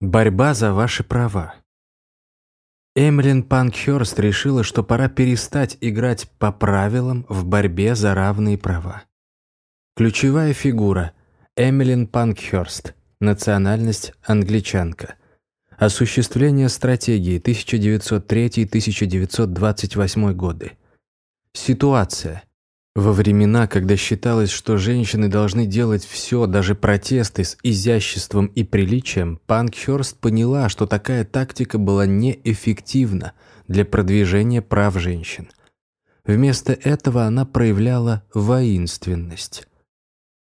Борьба за ваши права. Эмилин Панкхёрст решила, что пора перестать играть по правилам в борьбе за равные права. Ключевая фигура – Эмилин Панкхёрст, национальность – англичанка. Осуществление стратегии 1903-1928 годы. Ситуация. Во времена, когда считалось, что женщины должны делать все, даже протесты с изяществом и приличием, Панкхёрст поняла, что такая тактика была неэффективна для продвижения прав женщин. Вместо этого она проявляла воинственность.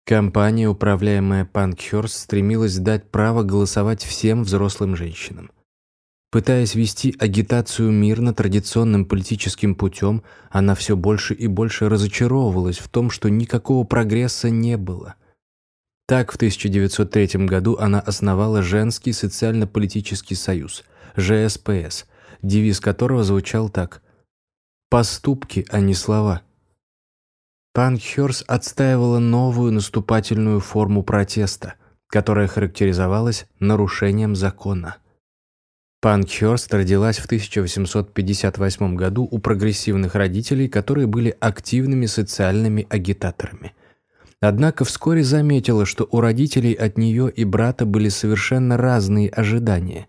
Компания, управляемая Панкхёрст, стремилась дать право голосовать всем взрослым женщинам. Пытаясь вести агитацию мирно традиционным политическим путем, она все больше и больше разочаровывалась в том, что никакого прогресса не было. Так, в 1903 году она основала Женский социально-политический союз, ЖСПС, девиз которого звучал так «Поступки, а не слова». Панкхёрс отстаивала новую наступательную форму протеста, которая характеризовалась нарушением закона. Панкхёрст родилась в 1858 году у прогрессивных родителей, которые были активными социальными агитаторами. Однако вскоре заметила, что у родителей от нее и брата были совершенно разные ожидания.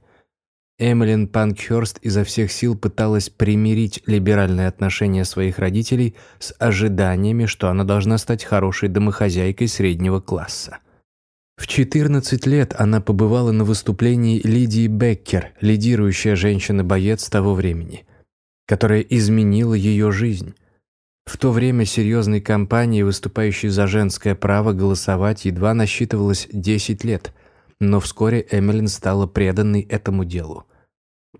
Эмилин Панкхёрст изо всех сил пыталась примирить либеральные отношения своих родителей с ожиданиями, что она должна стать хорошей домохозяйкой среднего класса. В 14 лет она побывала на выступлении Лидии Беккер, лидирующая женщина-боец того времени, которая изменила ее жизнь. В то время серьезной кампании, выступающей за женское право голосовать, едва насчитывалось 10 лет, но вскоре Эмилин стала преданной этому делу.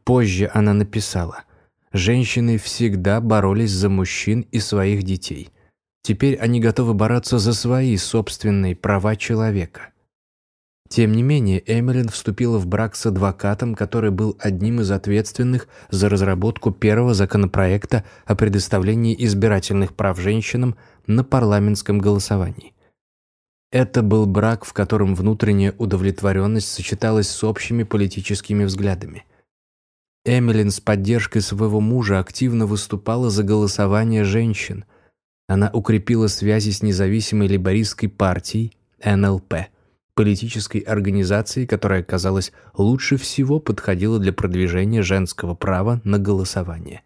Позже она написала «Женщины всегда боролись за мужчин и своих детей. Теперь они готовы бороться за свои собственные права человека». Тем не менее, Эмилин вступила в брак с адвокатом, который был одним из ответственных за разработку первого законопроекта о предоставлении избирательных прав женщинам на парламентском голосовании. Это был брак, в котором внутренняя удовлетворенность сочеталась с общими политическими взглядами. Эмилин с поддержкой своего мужа активно выступала за голосование женщин. Она укрепила связи с независимой лейбористской партией НЛП – политической организации, которая, казалось, лучше всего подходила для продвижения женского права на голосование.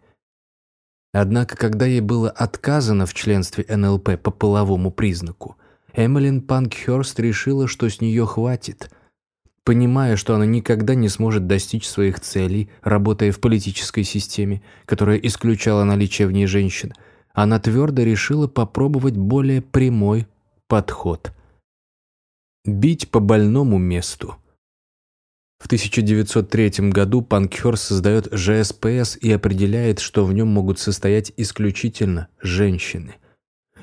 Однако, когда ей было отказано в членстве НЛП по половому признаку, Эмилин Панкхёрст решила, что с нее хватит. Понимая, что она никогда не сможет достичь своих целей, работая в политической системе, которая исключала наличие в ней женщин, она твердо решила попробовать более прямой подход – Бить по больному месту. В 1903 году Панкхёрст создает ЖСПС и определяет, что в нем могут состоять исключительно женщины.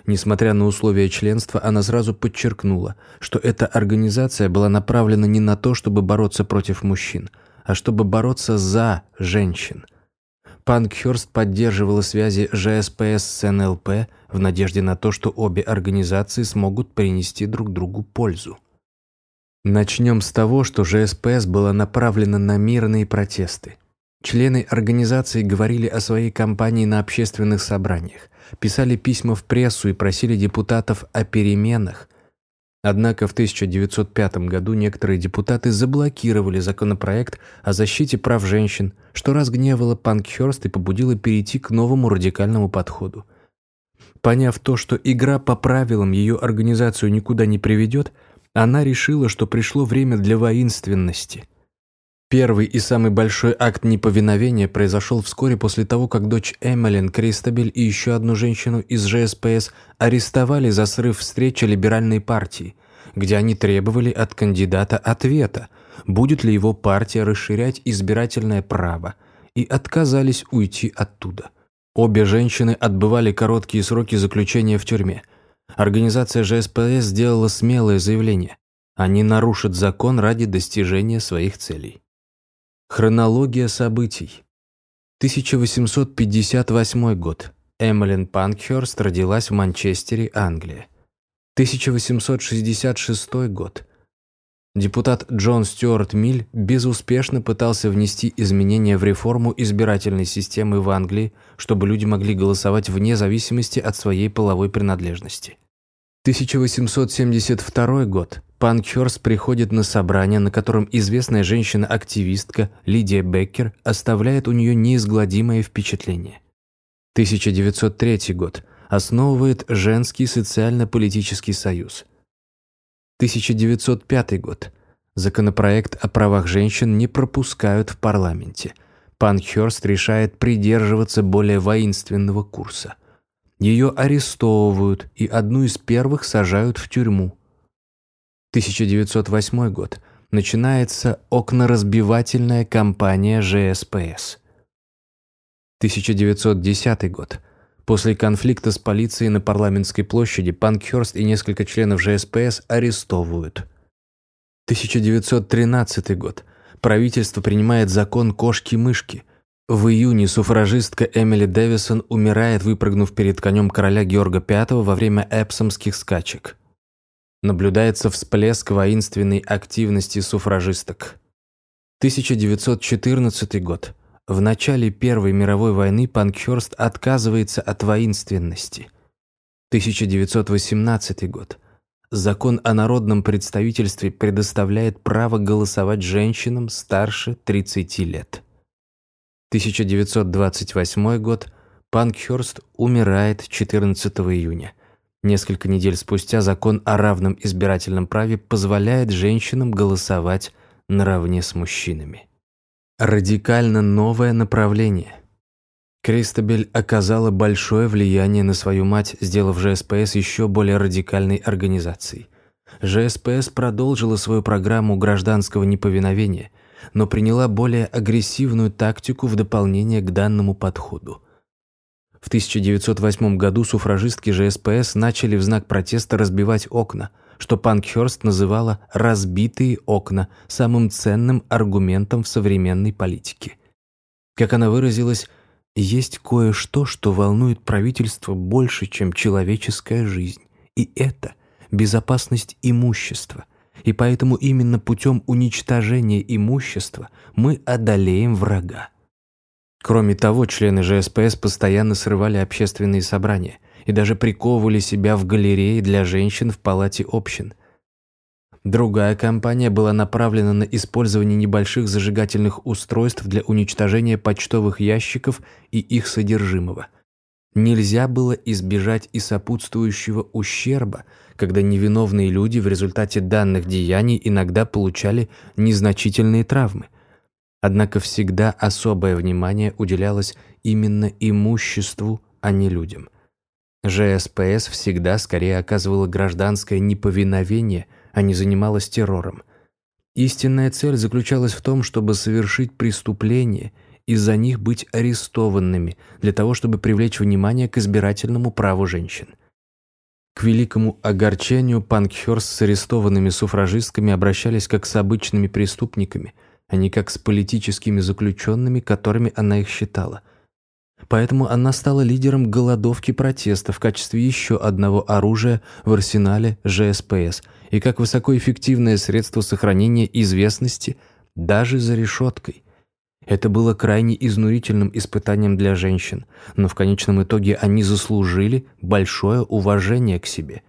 Несмотря на условия членства, она сразу подчеркнула, что эта организация была направлена не на то, чтобы бороться против мужчин, а чтобы бороться за женщин. Панкхёрст поддерживала связи ЖСПС с НЛП в надежде на то, что обе организации смогут принести друг другу пользу. Начнем с того, что ЖСПС была направлена на мирные протесты. Члены организации говорили о своей кампании на общественных собраниях, писали письма в прессу и просили депутатов о переменах. Однако в 1905 году некоторые депутаты заблокировали законопроект о защите прав женщин, что разгневало Панкхёрст и побудило перейти к новому радикальному подходу. Поняв то, что игра по правилам ее организацию никуда не приведет, она решила, что пришло время для воинственности. Первый и самый большой акт неповиновения произошел вскоре после того, как дочь Эмилин, Кристабель и еще одну женщину из ЖСПС арестовали за срыв встречи либеральной партии, где они требовали от кандидата ответа, будет ли его партия расширять избирательное право, и отказались уйти оттуда. Обе женщины отбывали короткие сроки заключения в тюрьме – Организация ЖСПС сделала смелое заявление. Они нарушат закон ради достижения своих целей. Хронология событий. 1858 год. Эмилин Панкхёрст родилась в Манчестере, Англия. 1866 год. Депутат Джон Стюарт Миль безуспешно пытался внести изменения в реформу избирательной системы в Англии, чтобы люди могли голосовать вне зависимости от своей половой принадлежности. 1872 год. Панкхерст приходит на собрание, на котором известная женщина-активистка Лидия Беккер оставляет у нее неизгладимое впечатление. 1903 год. Основывает Женский социально-политический союз – 1905 год. Законопроект о правах женщин не пропускают в парламенте. Панхерст решает придерживаться более воинственного курса. Ее арестовывают и одну из первых сажают в тюрьму. 1908 год. Начинается окноразбивательная кампания ЖСПС. 1910 год. После конфликта с полицией на парламентской площади Панкхерст и несколько членов ЖСПС арестовывают. 1913 год. Правительство принимает закон «Кошки-мышки». В июне суфражистка Эмили Дэвисон умирает, выпрыгнув перед конем короля Георга V во время эпсомских скачек. Наблюдается всплеск воинственной активности суфражисток. 1914 год. В начале Первой мировой войны Панкхерст отказывается от воинственности. 1918 год. Закон о народном представительстве предоставляет право голосовать женщинам старше 30 лет. 1928 год. Панкхерст умирает 14 июня. Несколько недель спустя закон о равном избирательном праве позволяет женщинам голосовать наравне с мужчинами. Радикально новое направление. Кристобель оказала большое влияние на свою мать, сделав ЖСПС еще более радикальной организацией. ЖСПС продолжила свою программу гражданского неповиновения, но приняла более агрессивную тактику в дополнение к данному подходу. В 1908 году суфражистки ЖСПС начали в знак протеста разбивать окна – что Панкхерст называла «разбитые окна» самым ценным аргументом в современной политике. Как она выразилась, есть кое-что, что волнует правительство больше, чем человеческая жизнь, и это безопасность имущества. И поэтому именно путем уничтожения имущества мы одолеем врага. Кроме того, члены ЖСПС постоянно срывали общественные собрания, и даже приковывали себя в галерее для женщин в палате общин. Другая кампания была направлена на использование небольших зажигательных устройств для уничтожения почтовых ящиков и их содержимого. Нельзя было избежать и сопутствующего ущерба, когда невиновные люди в результате данных деяний иногда получали незначительные травмы. Однако всегда особое внимание уделялось именно имуществу, а не людям. ЖСПС всегда скорее оказывала гражданское неповиновение, а не занималась террором. Истинная цель заключалась в том, чтобы совершить преступление и за них быть арестованными, для того, чтобы привлечь внимание к избирательному праву женщин. К великому огорчению Панкхерст с арестованными суфражистками обращались как с обычными преступниками, а не как с политическими заключенными, которыми она их считала – Поэтому она стала лидером голодовки протеста в качестве еще одного оружия в арсенале ЖСПС и как высокоэффективное средство сохранения известности даже за решеткой. Это было крайне изнурительным испытанием для женщин, но в конечном итоге они заслужили большое уважение к себе.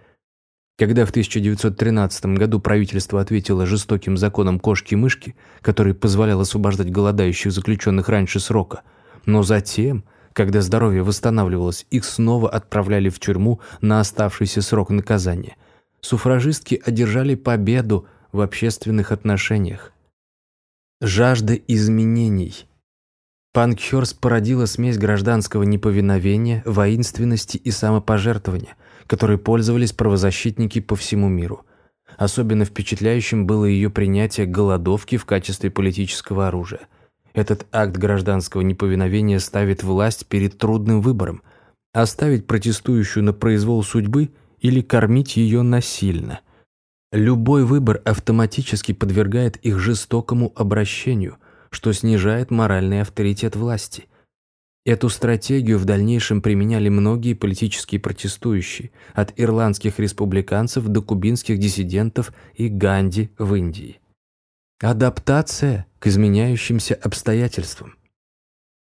Когда в 1913 году правительство ответило жестоким законом кошки-мышки, который позволял освобождать голодающих заключенных раньше срока, но затем – когда здоровье восстанавливалось, их снова отправляли в тюрьму на оставшийся срок наказания. Суфражистки одержали победу в общественных отношениях. Жажда изменений. Панкхерс породила смесь гражданского неповиновения, воинственности и самопожертвования, которой пользовались правозащитники по всему миру. Особенно впечатляющим было ее принятие голодовки в качестве политического оружия – этот акт гражданского неповиновения ставит власть перед трудным выбором – оставить протестующую на произвол судьбы или кормить ее насильно. Любой выбор автоматически подвергает их жестокому обращению, что снижает моральный авторитет власти. Эту стратегию в дальнейшем применяли многие политические протестующие, от ирландских республиканцев до кубинских диссидентов и Ганди в Индии. Адаптация к изменяющимся обстоятельствам.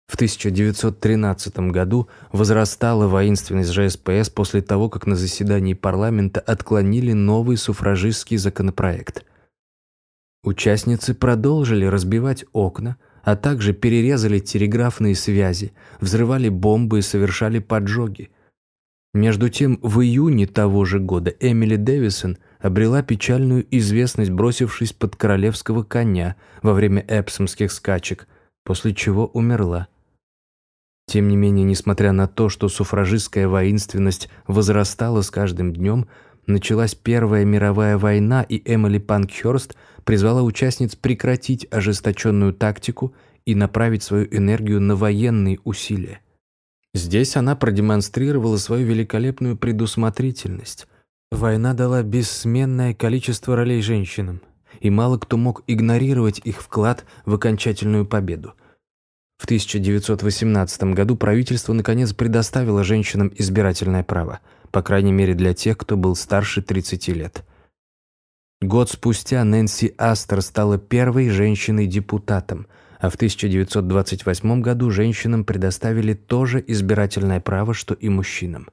В 1913 году возрастала воинственность ЖСПС после того, как на заседании парламента отклонили новый суфражистский законопроект. Участницы продолжили разбивать окна, а также перерезали телеграфные связи, взрывали бомбы и совершали поджоги. Между тем, в июне того же года Эмили Дэвисон обрела печальную известность, бросившись под королевского коня во время эпсомских скачек, после чего умерла. Тем не менее, несмотря на то, что суфражистская воинственность возрастала с каждым днем, началась Первая мировая война, и Эмили Панкхёрст призвала участниц прекратить ожесточенную тактику и направить свою энергию на военные усилия. Здесь она продемонстрировала свою великолепную предусмотрительность. Война дала бессменное количество ролей женщинам, и мало кто мог игнорировать их вклад в окончательную победу – в 1918 году правительство наконец предоставило женщинам избирательное право, по крайней мере для тех, кто был старше 30 лет. Год спустя Нэнси Астер стала первой женщиной-депутатом, а в 1928 году женщинам предоставили то же избирательное право, что и мужчинам.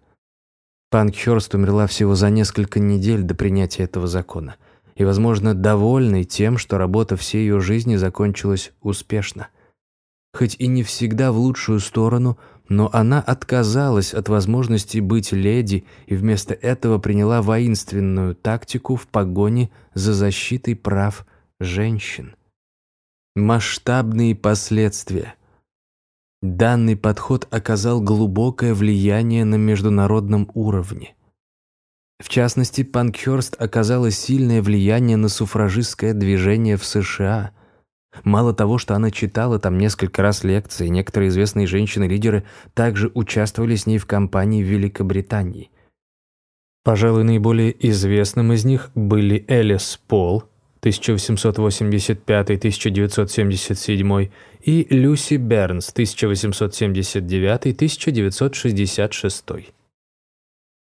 Панкхёрст умерла всего за несколько недель до принятия этого закона и, возможно, довольной тем, что работа всей ее жизни закончилась успешно хоть и не всегда в лучшую сторону, но она отказалась от возможности быть леди и вместо этого приняла воинственную тактику в погоне за защитой прав женщин. Масштабные последствия. Данный подход оказал глубокое влияние на международном уровне. В частности, Панкхёрст оказала сильное влияние на суфражистское движение в США – Мало того, что она читала там несколько раз лекции, некоторые известные женщины-лидеры также участвовали с ней в кампании в Великобритании. Пожалуй, наиболее известным из них были Элис Пол 1885-1977 и Люси Бернс 1879-1966.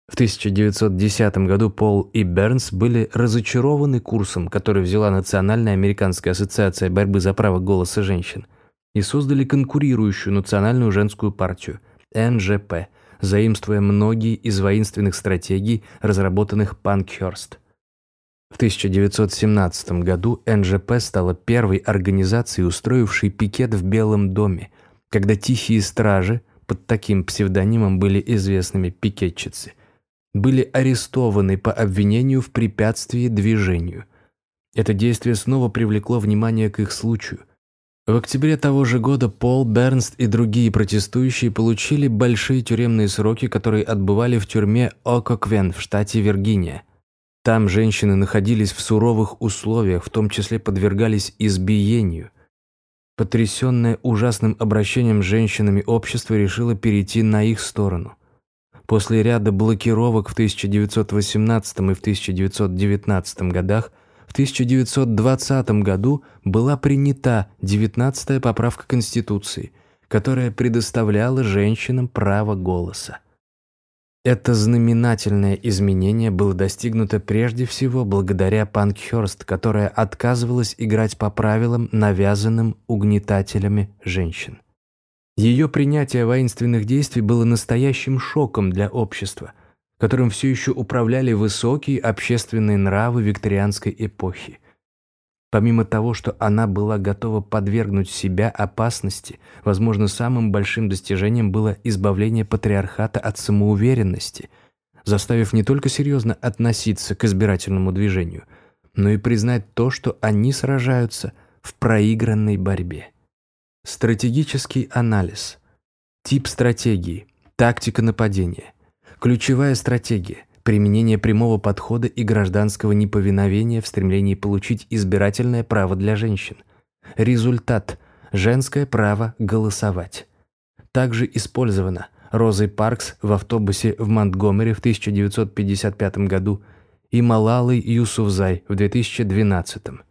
В 1910 году Пол и Бернс были разочарованы курсом, который взяла Национальная американская ассоциация борьбы за право голоса женщин, и создали конкурирующую национальную женскую партию – НЖП, заимствуя многие из воинственных стратегий, разработанных Панкхёрст. В 1917 году НЖП стала первой организацией, устроившей пикет в Белом доме, когда тихие стражи под таким псевдонимом были известными пикетчицы были арестованы по обвинению в препятствии движению. Это действие снова привлекло внимание к их случаю. В октябре того же года Пол Бернст и другие протестующие получили большие тюремные сроки, которые отбывали в тюрьме Ококвен в штате Виргиния. Там женщины находились в суровых условиях, в том числе подвергались избиению. Потрясенное ужасным обращением с женщинами общество решило перейти на их сторону. После ряда блокировок в 1918 и в 1919 годах, в 1920 году была принята 19-я поправка Конституции, которая предоставляла женщинам право голоса. Это знаменательное изменение было достигнуто прежде всего благодаря Панкхёрст, которая отказывалась играть по правилам, навязанным угнетателями женщин. Ее принятие воинственных действий было настоящим шоком для общества, которым все еще управляли высокие общественные нравы викторианской эпохи. Помимо того, что она была готова подвергнуть себя опасности, возможно, самым большим достижением было избавление патриархата от самоуверенности, заставив не только серьезно относиться к избирательному движению, но и признать то, что они сражаются в проигранной борьбе. Стратегический анализ. Тип стратегии. Тактика нападения. Ключевая стратегия. Применение прямого подхода и гражданского неповиновения в стремлении получить избирательное право для женщин. Результат. Женское право голосовать. Также использовано Розой Паркс в автобусе в Монтгомери в 1955 году и Малалой Юсуфзай в 2012 году.